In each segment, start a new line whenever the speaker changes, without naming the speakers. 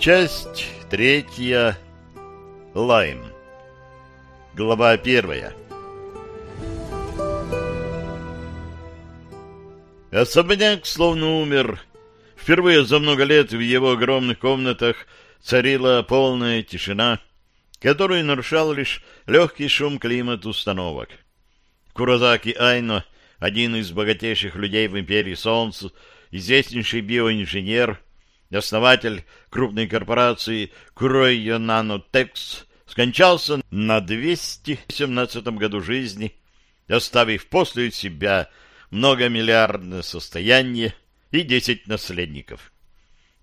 Часть третья. Лайм. Глава первая. Особняк словно умер. Впервые за много лет в его огромных комнатах царила полная тишина, которую нарушал лишь легкий шум климат установок. Куразаки Айно, один из богатейших людей в империи Солнца, известнейший биоинженер, основатель крупной корпорации Кройо Нанотекс, скончался на 217 году жизни, оставив после себя многомиллиардное состояние и 10 наследников.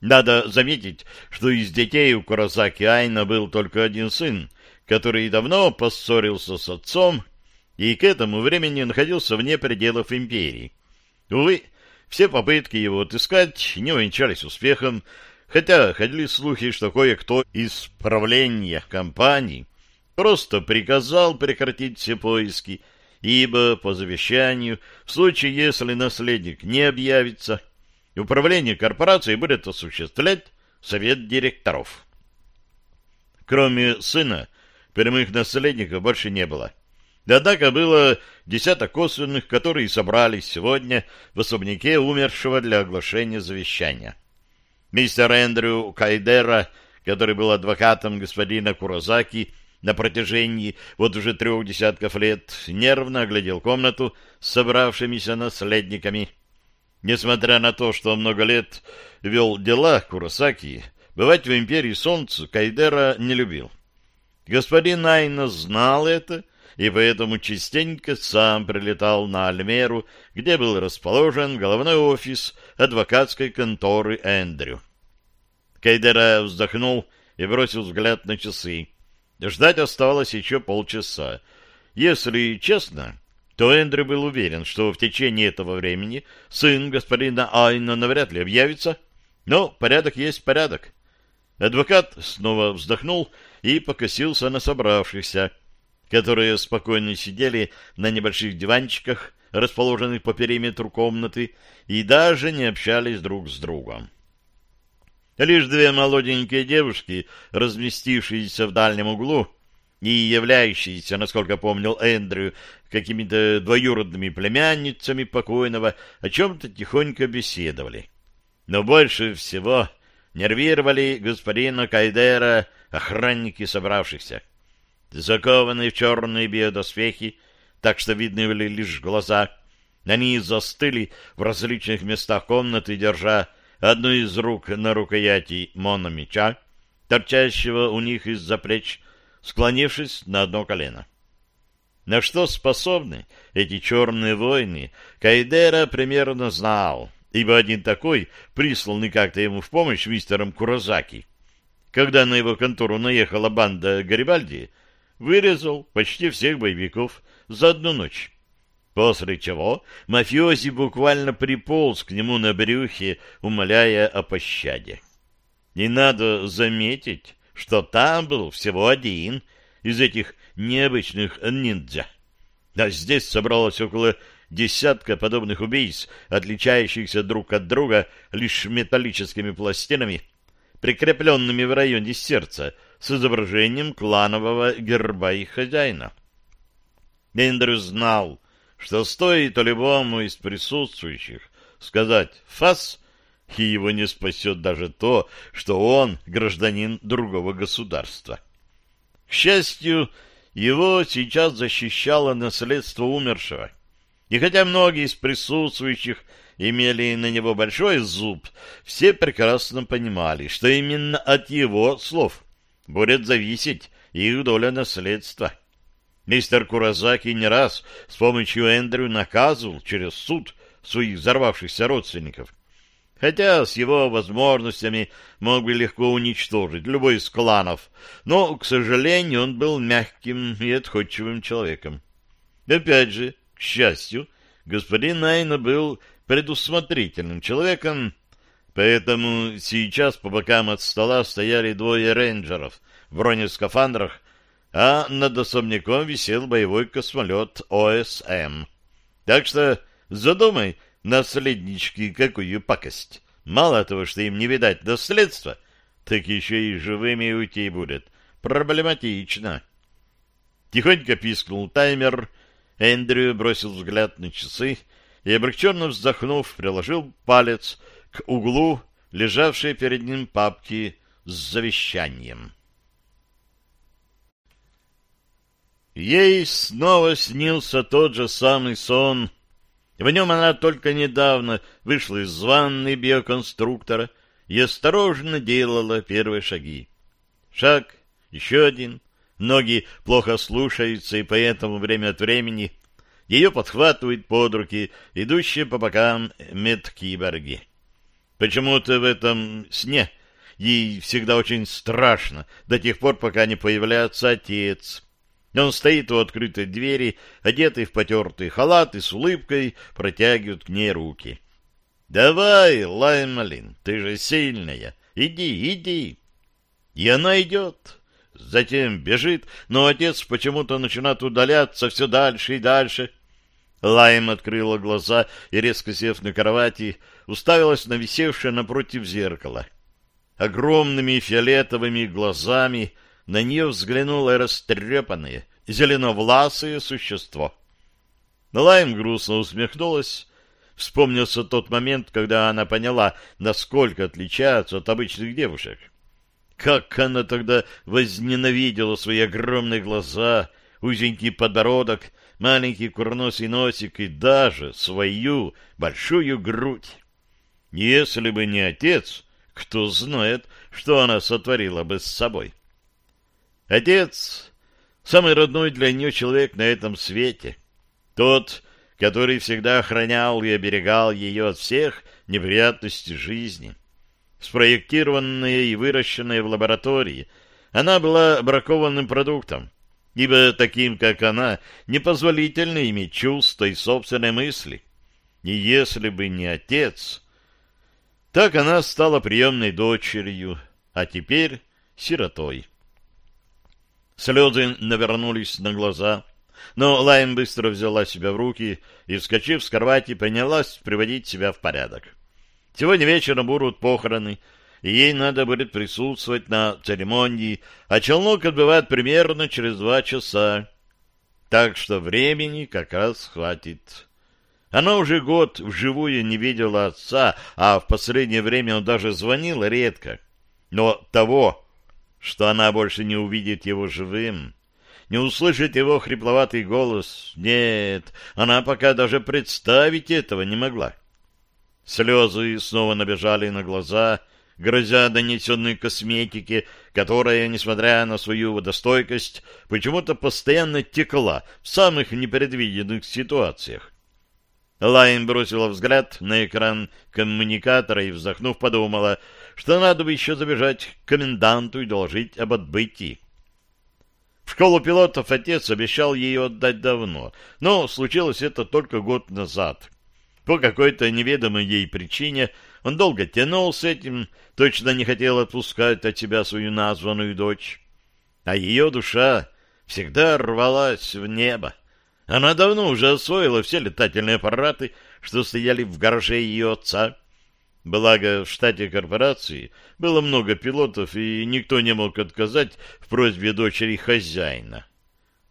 Надо заметить, что из детей у Курасаки Айна был только один сын, который давно поссорился с отцом и к этому времени находился вне пределов империи. Увы, все попытки его отыскать не увенчались успехом, хотя ходили слухи, что кое-кто из правления компании просто приказал прекратить все поиски, ибо по завещанию, в случае, если наследник не объявится, управление корпорацией будет осуществлять совет директоров. Кроме сына, прямых наследников больше не было. Однако было десяток косвенных, которые собрались сегодня в особняке умершего для оглашения завещания. Мистер Эндрю Кайдера, который был адвокатом господина Курозаки на протяжении вот уже трех десятков лет, нервно оглядел комнату с собравшимися наследниками. Несмотря на то, что много лет вел дела Куросаки, бывать в империи Солнца Кайдера не любил. Господин Айна знал это и поэтому частенько сам прилетал на Альмеру, где был расположен головной офис адвокатской конторы Эндрю. Кайдера вздохнул и бросил взгляд на часы. Ждать оставалось еще полчаса. Если честно, то Эндрю был уверен, что в течение этого времени сын господина Айна навряд ли объявится, но порядок есть порядок. Адвокат снова вздохнул и покосился на собравшихся, которые спокойно сидели на небольших диванчиках, расположенных по периметру комнаты, и даже не общались друг с другом. Лишь две молоденькие девушки, разместившиеся в дальнем углу и являющиеся, насколько помнил Эндрю, какими-то двоюродными племянницами покойного, о чем-то тихонько беседовали. Но больше всего нервировали господина Кайдера охранники собравшихся закованные в черные биодоспехи, так что видны были лишь глаза. Они застыли в различных местах комнаты, держа одну из рук на рукояти мономеча, торчащего у них из-за плеч, склонившись на одно колено. На что способны эти черные войны, Кайдера примерно знал, ибо один такой, присланный как-то ему в помощь мистером Курозаки, когда на его контору наехала банда Гарибальди, вырезал почти всех боевиков за одну ночь. После чего мафиози буквально приполз к нему на брюхе, умоляя о пощаде. И надо заметить, что там был всего один из этих необычных ниндзя. А здесь собралось около десятка подобных убийц, отличающихся друг от друга лишь металлическими пластинами, прикрепленными в районе сердца, с изображением кланового герба их хозяина. Эндрю знал, что стоит любому из присутствующих сказать «фас», и его не спасет даже то, что он гражданин другого государства. К счастью, его сейчас защищало наследство умершего. И хотя многие из присутствующих имели на него большой зуб, все прекрасно понимали, что именно от его слов будет зависеть их доля наследства. Мистер Куразаки не раз с помощью Эндрю наказывал через суд своих взорвавшихся родственников. Хотя с его возможностями мог бы легко уничтожить любой из кланов, но, к сожалению, он был мягким и отходчивым человеком. Опять же, к счастью, господин Найна был предусмотрительным человеком, поэтому сейчас по бокам от стола стояли двое рейнджеров в бронескафандрах, а над особняком висел боевой космолет ОСМ. Так что задумай, наследнички, какую пакость. Мало того, что им не видать наследства, так еще и живыми уйти будет. Проблематично. Тихонько пискнул таймер. Эндрю бросил взгляд на часы и, облегченно вздохнув, приложил палец к углу, лежавшей перед ним папки с завещанием. Ей снова снился тот же самый сон. В нем она только недавно вышла из ванны биоконструктора и осторожно делала первые шаги. Шаг, еще один. Ноги плохо слушаются, и поэтому время от времени ее подхватывают под руки идущие по бокам медкиборги. Почему-то в этом сне ей всегда очень страшно, до тех пор, пока не появляется отец, он стоит у открытой двери, одетый в потертый халат и с улыбкой протягивает к ней руки. «Давай, Лаймалин, ты же сильная. Иди, иди». И она идет. Затем бежит, но отец почему-то начинает удаляться все дальше и дальше. Лайм открыла глаза и, резко сев на кровати, уставилась на висевшее напротив зеркала. Огромными фиолетовыми глазами — на нее взглянуло растрепанное, зеленовласое существо. Лайм грустно усмехнулась. Вспомнился тот момент, когда она поняла, насколько отличаются от обычных девушек. Как она тогда возненавидела свои огромные глаза, узенький подбородок, маленький курносый носик и даже свою большую грудь. Если бы не отец, кто знает, что она сотворила бы с собой. Отец — самый родной для нее человек на этом свете. Тот, который всегда охранял и оберегал ее от всех неприятностей жизни. Спроектированная и выращенная в лаборатории, она была бракованным продуктом, ибо таким, как она, непозволительно иметь чувства и собственные мысли. И если бы не отец... Так она стала приемной дочерью, а теперь сиротой. Слезы навернулись на глаза, но Лайм быстро взяла себя в руки и, вскочив с кровати, принялась приводить себя в порядок. Сегодня вечером будут похороны, и ей надо будет присутствовать на церемонии, а челнок отбывает примерно через два часа. Так что времени как раз хватит. Она уже год вживую не видела отца, а в последнее время он даже звонил редко. Но того, что она больше не увидит его живым, не услышит его хрипловатый голос. Нет, она пока даже представить этого не могла. Слезы снова набежали на глаза, грозя донесенной косметике, которая, несмотря на свою водостойкость, почему-то постоянно текла в самых непредвиденных ситуациях. Лайн бросила взгляд на экран коммуникатора и, вздохнув, подумала, что надо бы еще забежать к коменданту и доложить об отбытии. В школу пилотов отец обещал ее отдать давно, но случилось это только год назад. По какой-то неведомой ей причине он долго тянул с этим, точно не хотел отпускать от себя свою названную дочь. А ее душа всегда рвалась в небо. Она давно уже освоила все летательные аппараты, что стояли в гараже ее отца. Благо, в штате корпорации было много пилотов, и никто не мог отказать в просьбе дочери хозяина.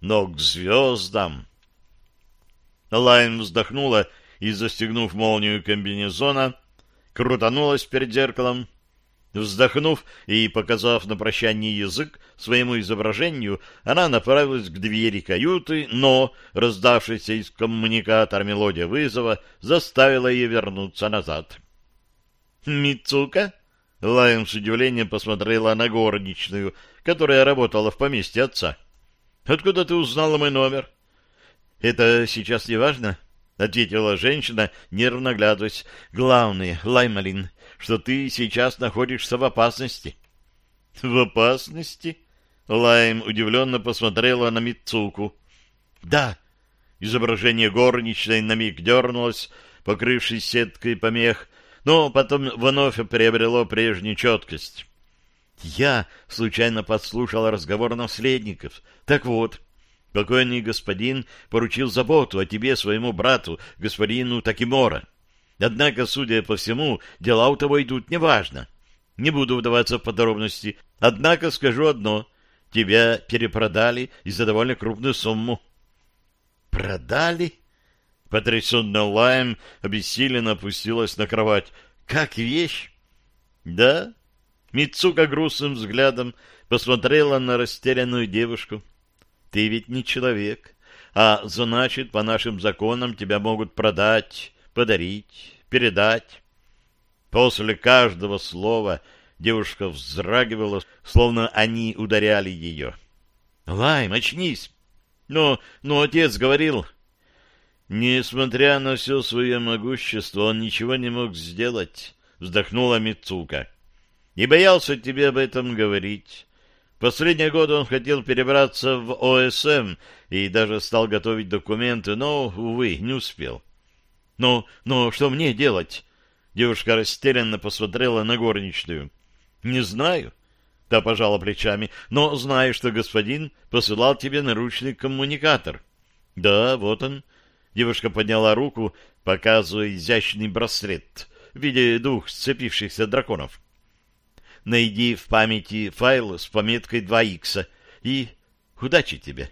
Но к звездам... Лайн вздохнула и, застегнув молнию комбинезона, крутанулась перед зеркалом. Вздохнув и показав на прощание язык своему изображению, она направилась к двери каюты, но раздавшаяся из коммуникатора мелодия вызова заставила ее вернуться назад. «Мицука?» Лайм с удивлением посмотрела на горничную, которая работала в поместье отца. «Откуда ты узнала мой номер?» «Это сейчас не важно», — ответила женщина, нервно глядываясь. «Главное, Лаймалин, что ты сейчас находишься в опасности. — В опасности? Лайм удивленно посмотрела на Мицуку. — Да. Изображение горничной на миг дернулось, покрывшись сеткой помех, но потом вновь приобрело прежнюю четкость. Я случайно подслушал разговор наследников. Так вот, покойный господин поручил заботу о тебе своему брату, господину Такимора. Однако, судя по всему, дела у того идут неважно. Не буду вдаваться в подробности, однако скажу одно. Тебя перепродали и за довольно крупную сумму. «Продали?» Потрясенно лаем, обессиленно опустилась на кровать. «Как вещь?» «Да?» Мицука грустным взглядом посмотрела на растерянную девушку. «Ты ведь не человек, а значит, по нашим законам тебя могут продать, подарить, передать». После каждого слова девушка вздрагивала, словно они ударяли ее. «Лайм, очнись!» «Но, но отец говорил...» «Несмотря на все свое могущество, он ничего не мог сделать», — вздохнула Мицука. «И боялся тебе об этом говорить. Последние годы он хотел перебраться в ОСМ и даже стал готовить документы, но, увы, не успел». «Но, но что мне делать?» Девушка растерянно посмотрела на горничную. «Не знаю». Та пожала плечами. «Но знаю, что господин посылал тебе наручный коммуникатор». «Да, вот он». Девушка подняла руку, показывая изящный браслет в виде двух сцепившихся драконов. «Найди в памяти файл с пометкой 2х и удачи тебе».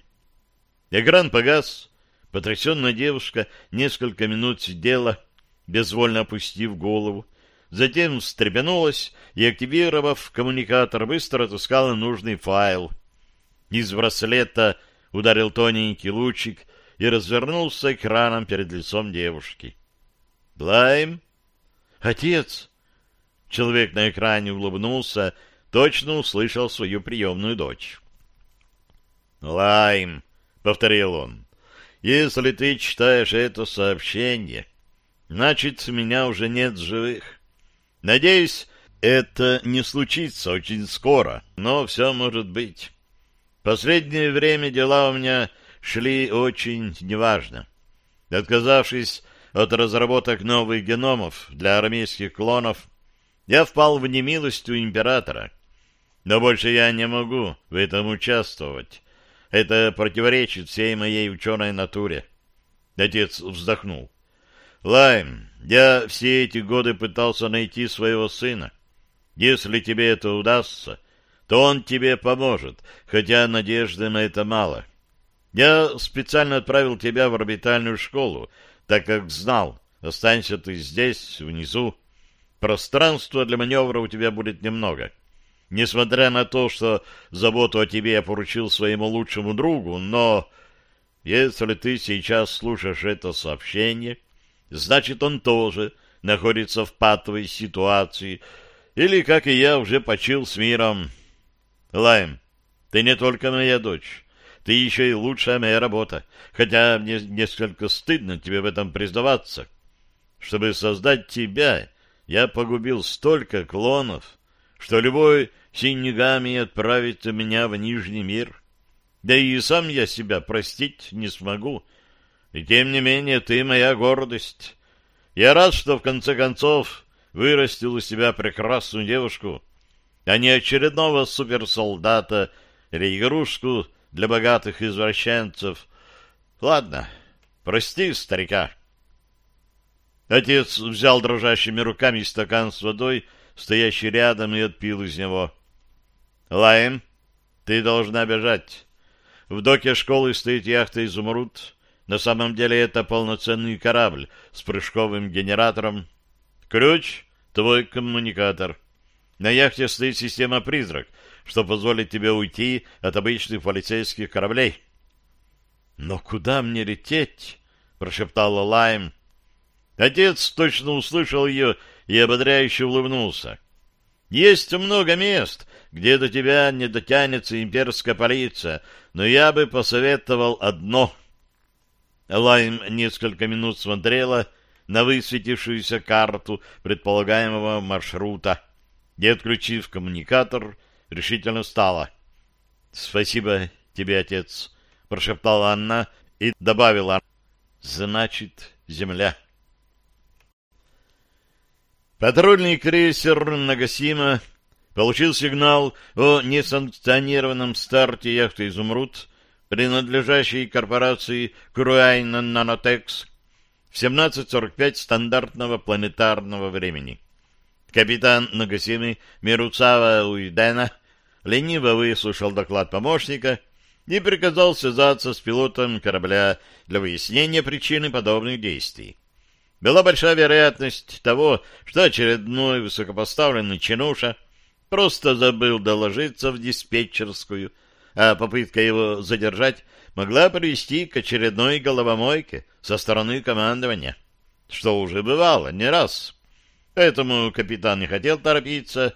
Экран погас. Потрясенная девушка несколько минут сидела, безвольно опустив голову. Затем встрепенулась и, активировав коммуникатор, быстро отыскала нужный файл. Из браслета ударил тоненький лучик и развернулся экраном перед лицом девушки. «Блайм?» «Отец!» Человек на экране улыбнулся, точно услышал свою приемную дочь. «Лайм», — повторил он, — «если ты читаешь это сообщение...» Значит, меня уже нет живых. Надеюсь, это не случится очень скоро, но все может быть. Последнее время дела у меня шли очень неважно. Отказавшись от разработок новых геномов для армейских клонов, я впал в немилость у императора. Но больше я не могу в этом участвовать. Это противоречит всей моей ученой натуре. Отец вздохнул. Лайм, я все эти годы пытался найти своего сына. Если тебе это удастся, то он тебе поможет, хотя надежды на это мало. Я специально отправил тебя в орбитальную школу, так как знал, останься ты здесь, внизу. Пространства для маневра у тебя будет немного. Несмотря на то, что заботу о тебе я поручил своему лучшему другу, но если ты сейчас слушаешь это сообщение значит, он тоже находится в патовой ситуации, или, как и я, уже почил с миром. Лайм, ты не только моя дочь, ты еще и лучшая моя работа, хотя мне несколько стыдно тебе в этом признаваться. Чтобы создать тебя, я погубил столько клонов, что любой синегами отправит меня в Нижний мир. Да и сам я себя простить не смогу, и тем не менее ты моя гордость. Я рад, что в конце концов вырастил из себя прекрасную девушку, а не очередного суперсолдата или игрушку для богатых извращенцев. Ладно, прости, старика. Отец взял дрожащими руками стакан с водой, стоящий рядом, и отпил из него. Лаем, ты должна бежать. В доке школы стоит яхта «Изумруд». На самом деле это полноценный корабль с прыжковым генератором. Ключ — твой коммуникатор. На яхте стоит система «Призрак», что позволит тебе уйти от обычных полицейских кораблей. «Но куда мне лететь?» — прошептала Лайм. Отец точно услышал ее и ободряюще улыбнулся. «Есть много мест, где до тебя не дотянется имперская полиция, но я бы посоветовал одно — Лайм несколько минут смотрела на высветившуюся карту предполагаемого маршрута и, отключив коммуникатор, решительно встала. — Спасибо тебе, отец, — прошептала она и добавила. — Значит, земля. Патрульный крейсер Нагасима получил сигнал о несанкционированном старте яхты «Изумруд» принадлежащей корпорации Круайна Нанотекс, в 17.45 стандартного планетарного времени. Капитан Нагасимы Мируцава Уидена лениво выслушал доклад помощника и приказал связаться с пилотом корабля для выяснения причины подобных действий. Была большая вероятность того, что очередной высокопоставленный чинуша просто забыл доложиться в диспетчерскую, а попытка его задержать могла привести к очередной головомойке со стороны командования, что уже бывало не раз. Поэтому капитан не хотел торопиться.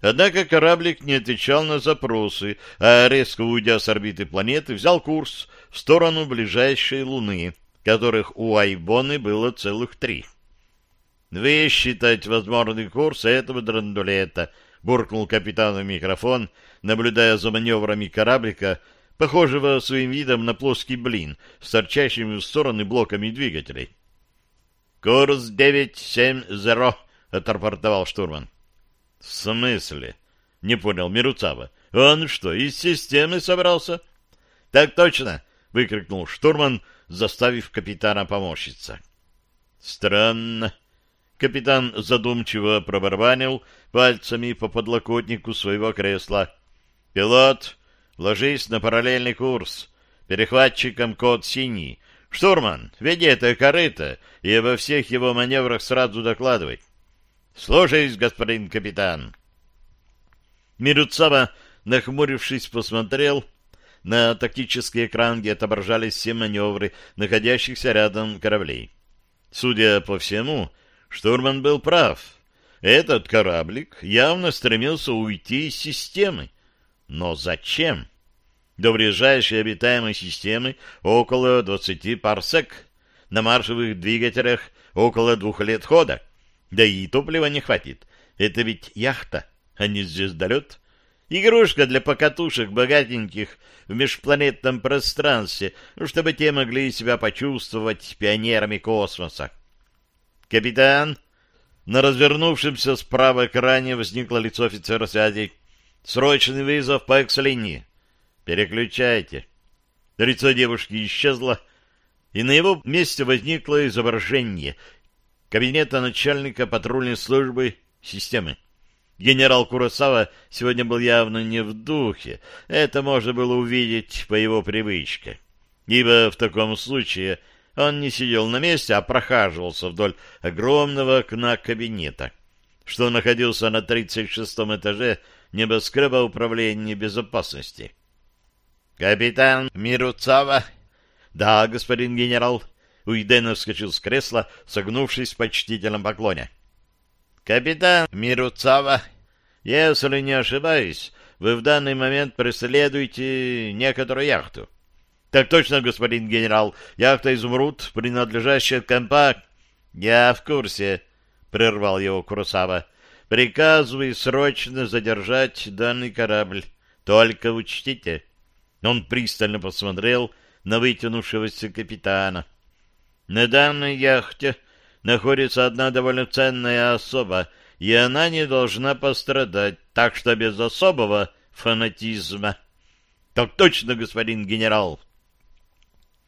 Однако кораблик не отвечал на запросы, а резко уйдя с орбиты планеты, взял курс в сторону ближайшей Луны, которых у Айбоны было целых три. «Высчитать возможный курс этого драндулета», — буркнул капитан в микрофон, наблюдая за маневрами кораблика, похожего своим видом на плоский блин с торчащими в стороны блоками двигателей. «Курс 970», — отрапортовал штурман. «В смысле?» — не понял Мируцава. «Он что, из системы собрался?» «Так точно!» — выкрикнул штурман, заставив капитана поморщиться. «Странно». Капитан задумчиво пробарбанил пальцами по подлокотнику своего кресла. «Пилот, ложись на параллельный курс. Перехватчиком код синий. Штурман, веди это корыто и обо всех его маневрах сразу докладывай. Слушаюсь, господин капитан. Мируцава, нахмурившись, посмотрел на тактический экран, где отображались все маневры находящихся рядом кораблей. Судя по всему, штурман был прав. Этот кораблик явно стремился уйти из системы. Но зачем? До ближайшей обитаемой системы около 20 парсек, на маршевых двигателях около двух лет хода. Да и топлива не хватит. Это ведь яхта, а не звездолет. Игрушка для покатушек богатеньких в межпланетном пространстве, ну, чтобы те могли себя почувствовать пионерами космоса. «Капитан!» На развернувшемся справа экране возникло лицо офицера связи. «Срочный вызов по экс-линии. Переключайте. Лицо девушки исчезло, и на его месте возникло изображение кабинета начальника патрульной службы системы. Генерал Куросава сегодня был явно не в духе. Это можно было увидеть по его привычке. Ибо в таком случае он не сидел на месте, а прохаживался вдоль огромного окна кабинета, что находился на 36-м этаже небоскреба управления безопасности. «Капитан Мируцава?» «Да, господин генерал». Уиденов вскочил с кресла, согнувшись в почтительном поклоне. «Капитан Мируцава, если не ошибаюсь, вы в данный момент преследуете некоторую яхту». «Так точно, господин генерал. Яхта «Изумруд», принадлежащая компа...» «Я в курсе», — прервал его Куросава. «Приказываю срочно задержать данный корабль. Только учтите». Он пристально посмотрел на вытянувшегося капитана. На данной яхте находится одна довольно ценная особа, и она не должна пострадать, так что без особого фанатизма. — Так точно, господин генерал!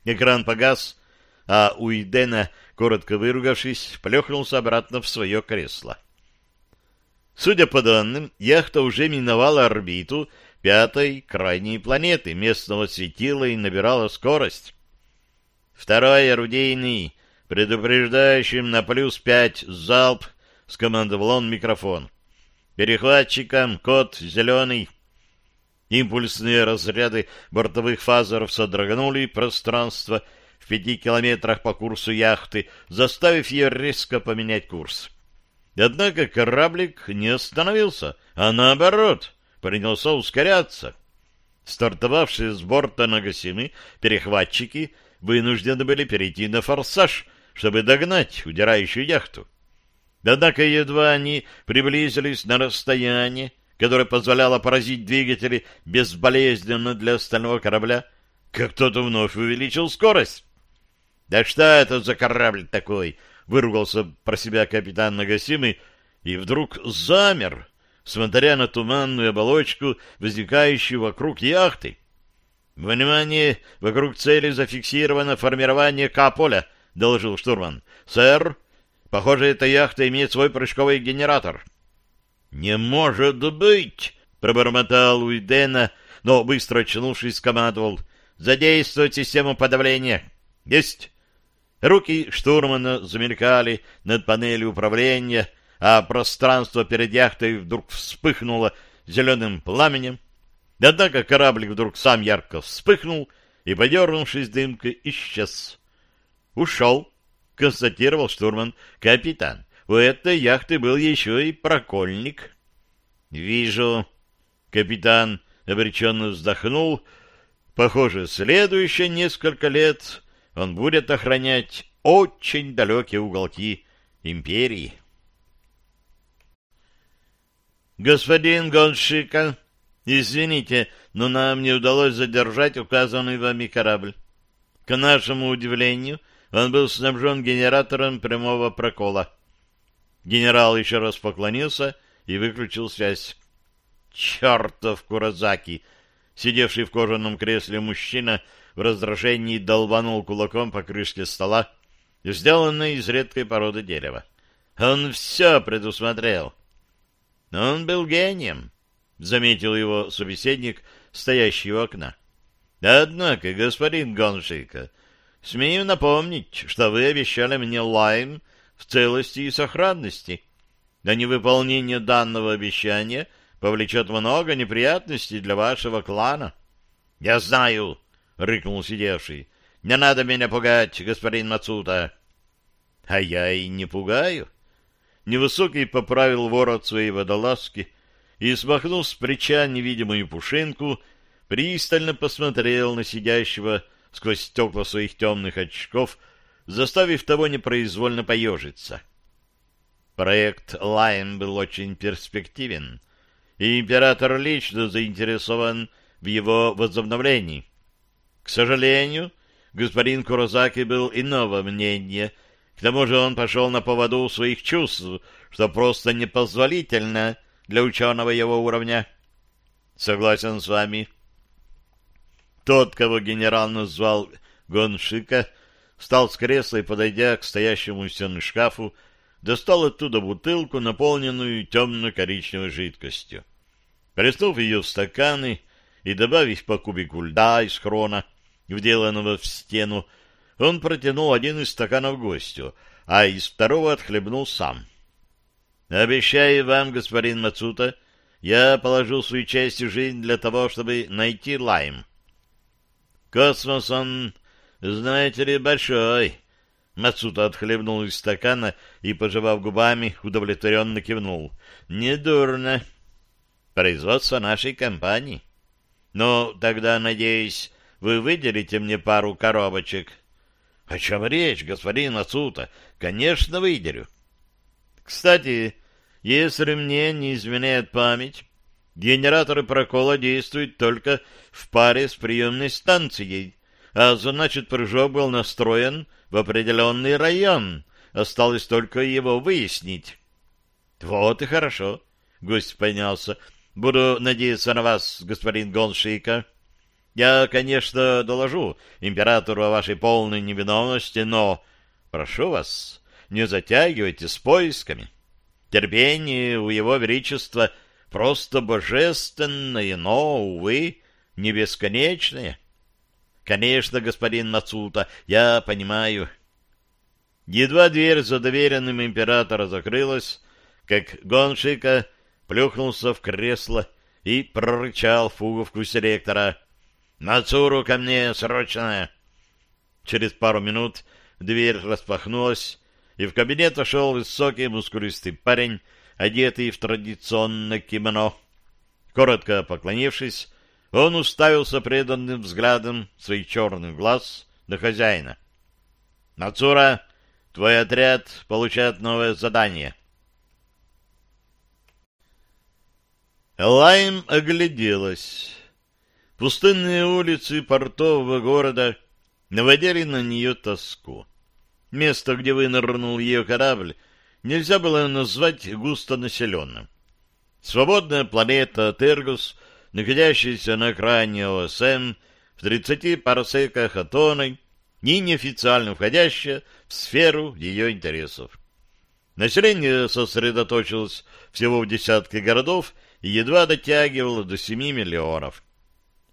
Экран погас, а Уидена, коротко выругавшись, плехнулся обратно в свое кресло. Судя по данным, яхта уже миновала орбиту пятой крайней планеты местного светила и набирала скорость. Второй орудийный, предупреждающим на плюс пять залп, скомандовал он микрофон. Перехватчикам код зеленый. Импульсные разряды бортовых фазеров содрогнули пространство в пяти километрах по курсу яхты, заставив ее резко поменять курс. Однако кораблик не остановился, а наоборот — принялся ускоряться. Стартовавшие с борта Нагасимы перехватчики вынуждены были перейти на форсаж, чтобы догнать удирающую яхту. Однако едва они приблизились на расстояние, которое позволяло поразить двигатели безболезненно для остального корабля, как кто-то вновь увеличил скорость. «Да что это за корабль такой?» — выругался про себя капитан Нагасимы и вдруг замер, смотря на туманную оболочку, возникающую вокруг яхты. «Внимание! Вокруг цели зафиксировано формирование К-поля», — доложил штурман. «Сэр, Похоже, эта яхта имеет свой прыжковый генератор. «Не может быть!» — пробормотал Уидена, но, быстро очнувшись, скомандовал. «Задействовать систему подавления!» «Есть!» Руки штурмана замелькали над панелью управления, а пространство перед яхтой вдруг вспыхнуло зеленым пламенем. Однако кораблик вдруг сам ярко вспыхнул и, подернувшись дымкой, исчез. «Ушел», — констатировал штурман. «Капитан, у этой яхты был еще и прокольник». «Вижу». Капитан обреченно вздохнул. «Похоже, следующие несколько лет он будет охранять очень далекие уголки империи». «Господин Гоншика, извините, но нам не удалось задержать указанный вами корабль. К нашему удивлению, он был снабжен генератором прямого прокола. Генерал еще раз поклонился и выключил связь. «Чертов Куразаки!» Сидевший в кожаном кресле мужчина в раздражении долбанул кулаком по крышке стола, сделанной из редкой породы дерева. Он все предусмотрел. Он был гением, — заметил его собеседник, стоящий у окна. Однако, господин Гоншика, смею напомнить, что вы обещали мне лайм в целости и сохранности. Да невыполнение данного обещания повлечет много неприятностей для вашего клана. — Я знаю, — рыкнул сидевший. — Не надо меня пугать, господин Мацута. — А я и не пугаю. Невысокий поправил ворот своей водолазки и, смахнув с плеча невидимую пушинку, пристально посмотрел на сидящего сквозь стекла своих темных очков, заставив того непроизвольно поежиться. Проект «Лайм» был очень перспективен, и император лично заинтересован в его возобновлении. К сожалению, господин Курозаки был иного мнения, к тому же он пошел на поводу своих чувств, что просто непозволительно для ученого его уровня. Согласен с вами. Тот, кого генерал назвал Гоншика, встал с кресла и, подойдя к стоящему у стены шкафу, достал оттуда бутылку, наполненную темно-коричневой жидкостью. Плеснув ее в стаканы и добавив по кубику льда из хрона, вделанного в стену, он протянул один из стаканов гостю, а из второго отхлебнул сам. «Обещаю вам, господин Мацута, я положу свою часть в жизнь для того, чтобы найти лайм. Космос, он, знаете ли, большой». Мацута отхлебнул из стакана и, пожевав губами, удовлетворенно кивнул. «Недурно. Производство нашей компании. Но тогда, надеюсь, вы выделите мне пару коробочек». — О чем речь, господин Ацута? Конечно, выделю. Кстати, если мне не изменяет память, генераторы прокола действуют только в паре с приемной станцией, а значит, прыжок был настроен в определенный район. Осталось только его выяснить. — Вот и хорошо, — гость поднялся. — Буду надеяться на вас, господин Гоншика. — я, конечно, доложу императору о вашей полной невиновности, но прошу вас, не затягивайте с поисками. Терпение у его величества просто божественное, но, увы, не бесконечное. Конечно, господин Нацута, я понимаю. Едва дверь за доверенным императора закрылась, как Гоншика плюхнулся в кресло и прорычал фуговку селектора — «Нацуру ко мне, срочно!» Через пару минут дверь распахнулась, и в кабинет вошел высокий мускулистый парень, одетый в традиционное кимоно. Коротко поклонившись, он уставился преданным взглядом своих черных глаз на хозяина. «Нацура, твой отряд получает новое задание». Лайм огляделась. Пустынные улицы портового города наводили на нее тоску. Место, где вынырнул ее корабль, нельзя было назвать густонаселенным. Свободная планета Тергус, находящаяся на окраине ОСМ, в 30 парсеках от Оной, неофициально входящая в сферу ее интересов. Население сосредоточилось всего в десятке городов и едва дотягивало до 7 миллионов.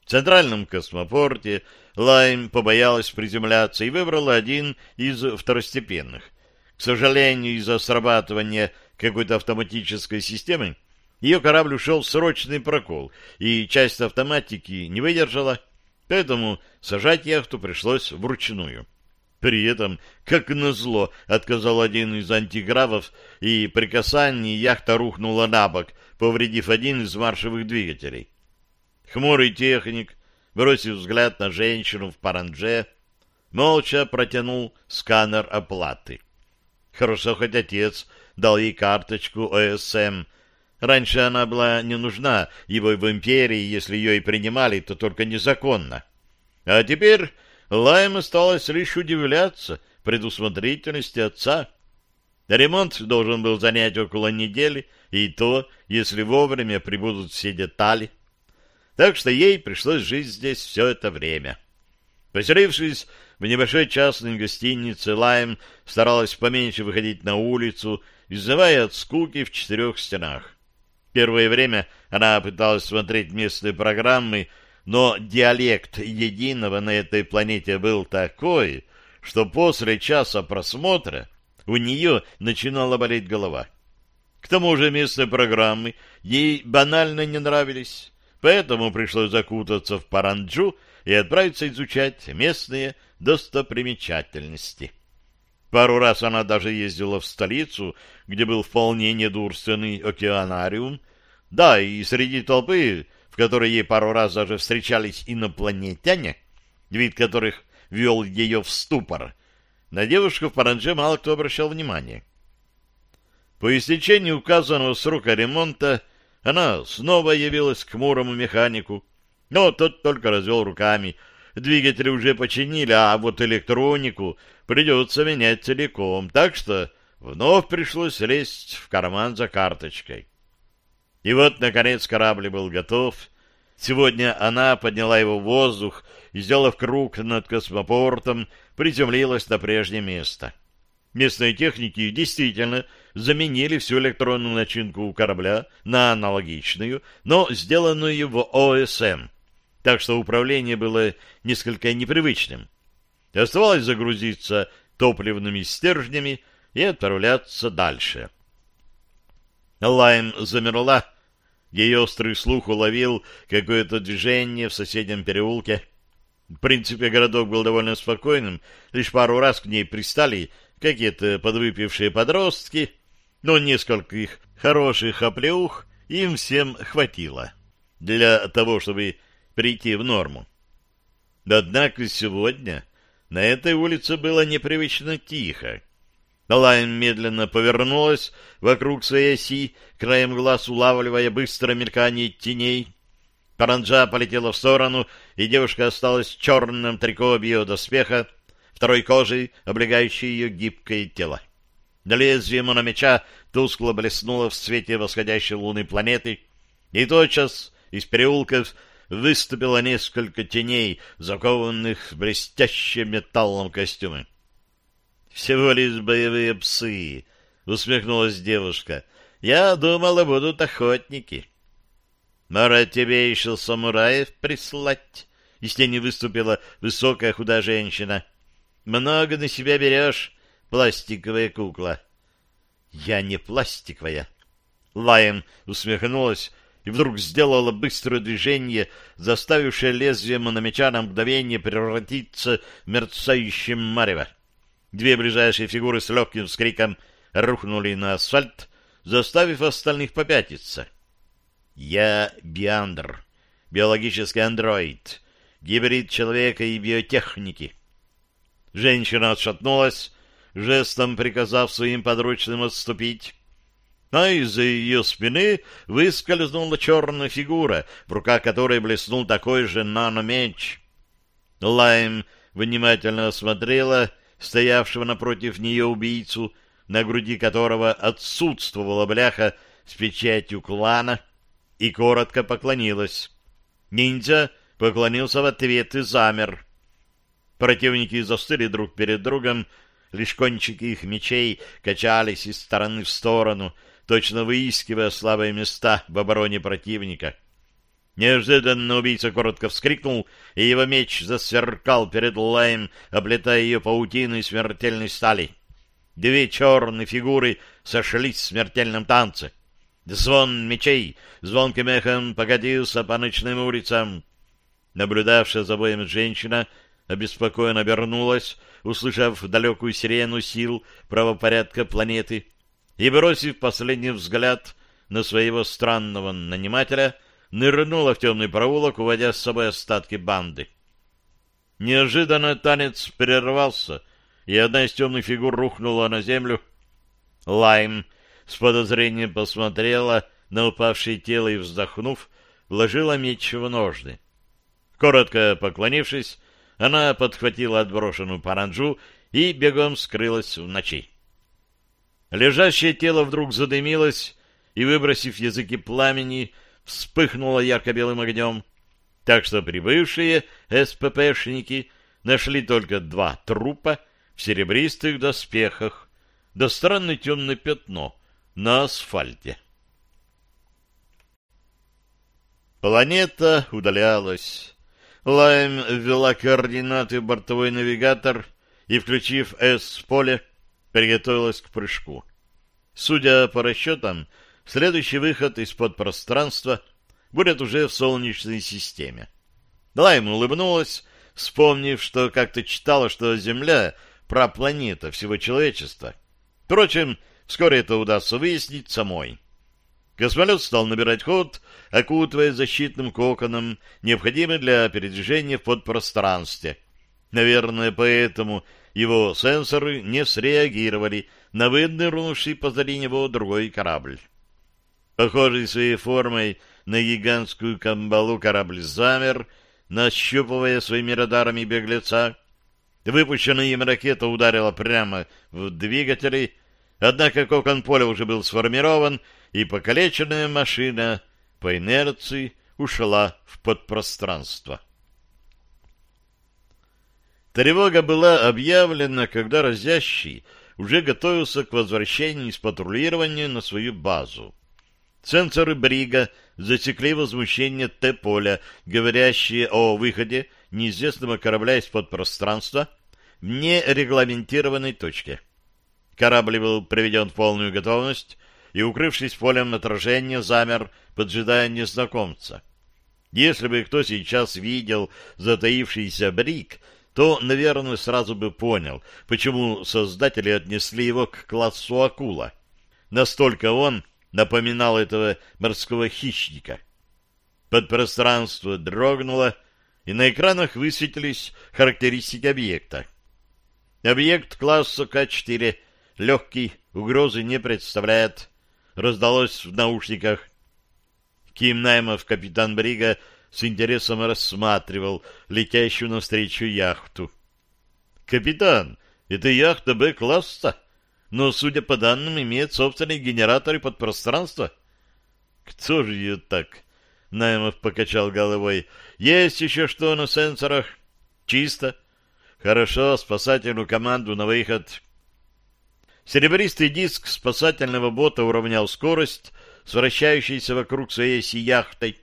В центральном космопорте Лайм побоялась приземляться и выбрала один из второстепенных. К сожалению, из-за срабатывания какой-то автоматической системы ее корабль ушел в срочный прокол, и часть автоматики не выдержала, поэтому сажать яхту пришлось вручную. При этом, как назло, отказал один из антигравов, и при касании яхта рухнула на бок, повредив один из маршевых двигателей. Хмурый техник, бросив взгляд на женщину в парандже, молча протянул сканер оплаты. Хорошо, хоть отец дал ей карточку ОСМ. Раньше она была не нужна его в империи, если ее и принимали, то только незаконно. А теперь Лайм осталось лишь удивляться предусмотрительности отца. Ремонт должен был занять около недели, и то, если вовремя прибудут все детали. Так что ей пришлось жить здесь все это время. Поселившись в небольшой частной гостинице, Лайм старалась поменьше выходить на улицу, изнывая от скуки в четырех стенах. Первое время она пыталась смотреть местные программы, но диалект единого на этой планете был такой, что после часа просмотра у нее начинала болеть голова. К тому же местные программы ей банально не нравились, поэтому пришлось закутаться в паранджу и отправиться изучать местные достопримечательности. Пару раз она даже ездила в столицу, где был вполне недурственный океанариум, да, и среди толпы в которой ей пару раз даже встречались инопланетяне, вид которых вел ее в ступор, на девушку в паранже мало кто обращал внимание. По истечении указанного срока ремонта она снова явилась к хмурому механику, но тот только развел руками. Двигатели уже починили, а вот электронику придется менять целиком, так что вновь пришлось лезть в карман за карточкой. И вот, наконец, корабль был готов. Сегодня она подняла его в воздух и, сделав круг над космопортом, приземлилась на прежнее место. Местные техники действительно заменили всю электронную начинку у корабля на аналогичную, но сделанную в ОСМ, так что управление было несколько непривычным. Оставалось загрузиться топливными стержнями и отправляться дальше. Лайм замерла. Ее острый слух уловил какое-то движение в соседнем переулке. В принципе, городок был довольно спокойным. Лишь пару раз к ней пристали какие-то подвыпившие подростки, но нескольких хороших оплеух им всем хватило для того, чтобы прийти в норму. Однако сегодня на этой улице было непривычно тихо. Лайн медленно повернулась вокруг своей оси, краем глаз улавливая быстро мелькание теней. Паранджа полетела в сторону, и девушка осталась в черном трико биодоспеха, второй кожей, облегающей ее гибкое тело. Лезвие мономеча тускло блеснуло в свете восходящей луны планеты, и тотчас из переулков выступило несколько теней, закованных в блестящим металлом костюмы. Всего лишь боевые псы, усмехнулась девушка. Я думала, будут охотники. Может, тебе еще самураев прислать? Из тени выступила высокая худая женщина. Много на себя берешь, пластиковая кукла. Я не пластиковая. Лайм усмехнулась и вдруг сделала быстрое движение, заставившее лезвие мономеча на мгновение превратиться в мерцающее марево. Две ближайшие фигуры с легким вскриком рухнули на асфальт, заставив остальных попятиться. Я Биандр, биологический андроид, гибрид человека и биотехники. Женщина отшатнулась, жестом приказав своим подручным отступить. А из-за ее спины выскользнула черная фигура, в руках которой блеснул такой же наномеч. Лайм внимательно осмотрела стоявшего напротив нее убийцу, на груди которого отсутствовала бляха с печатью клана, и коротко поклонилась. Ниндзя поклонился в ответ и замер. Противники застыли друг перед другом, Лишь кончики их мечей качались из стороны в сторону, точно выискивая слабые места в обороне противника. Неожиданно убийца коротко вскрикнул, и его меч засверкал перед лаем, облетая ее паутиной смертельной стали. Две черные фигуры сошлись в смертельном танце. Звон мечей звонким эхом покатился по ночным улицам. Наблюдавшая за боем женщина обеспокоенно обернулась, услышав далекую сирену сил правопорядка планеты, и, бросив последний взгляд на своего странного нанимателя, нырнула в темный проулок, уводя с собой остатки банды. Неожиданно танец прервался, и одна из темных фигур рухнула на землю. Лайм с подозрением посмотрела на упавшее тело и, вздохнув, вложила меч в ножны. Коротко поклонившись, она подхватила отброшенную паранджу и бегом скрылась в ночи. Лежащее тело вдруг задымилось и, выбросив языки пламени, вспыхнуло ярко-белым огнем, так что прибывшие СППшники нашли только два трупа в серебристых доспехах, да странное темное пятно на асфальте. Планета удалялась. Лайм ввела координаты бортовой навигатор и, включив С-поле, приготовилась к прыжку. Судя по расчетам, следующий выход из-под пространства будет уже в Солнечной системе. Лайм улыбнулась, вспомнив, что как-то читала, что Земля — прапланета всего человечества. Впрочем, вскоре это удастся выяснить самой. Космолет стал набирать ход, окутывая защитным коконом, необходимый для передвижения в подпространстве. Наверное, поэтому его сенсоры не среагировали на вынырнувший позади него другой корабль. Похожий своей формой на гигантскую камбалу корабль замер, нащупывая своими радарами беглеца. Выпущенная им ракета ударила прямо в двигатели, однако кокон поля уже был сформирован, и покалеченная машина по инерции ушла в подпространство. Тревога была объявлена, когда разящий уже готовился к возвращению из патрулирования на свою базу. Сенсоры Брига засекли возмущение Т-поля, говорящие о выходе неизвестного корабля из-под пространства в нерегламентированной точке. Корабль был приведен в полную готовность и, укрывшись полем отражения, замер, поджидая незнакомца. Если бы кто сейчас видел затаившийся брик, то, наверное, сразу бы понял, почему создатели отнесли его к классу акула. Настолько он напоминал этого морского хищника. Подпространство дрогнуло, и на экранах высветились характеристики объекта. Объект класса К-4 легкий, угрозы не представляет раздалось в наушниках. Ким Наймов, капитан Брига, с интересом рассматривал летящую навстречу яхту. «Капитан, это яхта Б-класса, но, судя по данным, имеет собственные генераторы подпространства». «Кто же ее так?» — Наймов покачал головой. «Есть еще что на сенсорах?» «Чисто. Хорошо, спасательную команду на выход». Серебристый диск спасательного бота уравнял скорость с вращающейся вокруг своей яхтой,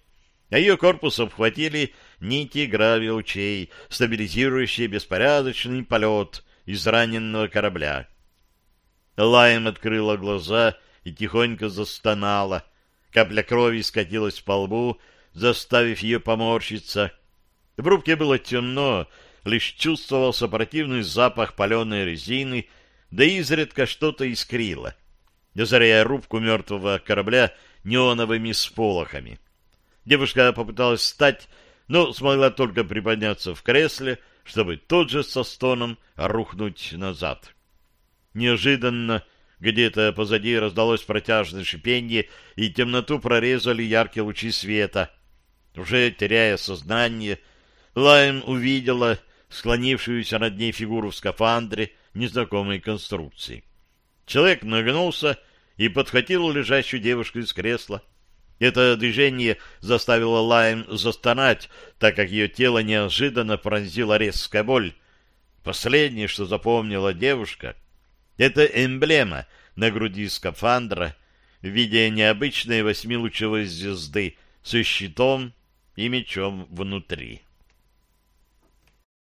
а ее корпус обхватили нити гравилучей, стабилизирующие беспорядочный полет из раненного корабля. Лайм открыла глаза и тихонько застонала. Капля крови скатилась по лбу, заставив ее поморщиться. В рубке было темно, лишь чувствовался противный запах паленой резины да изредка что-то искрило, озаряя рубку мертвого корабля неоновыми сполохами. Девушка попыталась встать, но смогла только приподняться в кресле, чтобы тот же со стоном рухнуть назад. Неожиданно где-то позади раздалось протяжное шипенье, и темноту прорезали яркие лучи света. Уже теряя сознание, Лайм увидела склонившуюся над ней фигуру в скафандре незнакомой конструкции. Человек нагнулся и подхватил лежащую девушку из кресла. Это движение заставило Лайм застонать, так как ее тело неожиданно пронзила резкая боль. Последнее, что запомнила девушка — Это эмблема на груди скафандра в виде необычной восьмилучевой звезды со щитом и мечом внутри.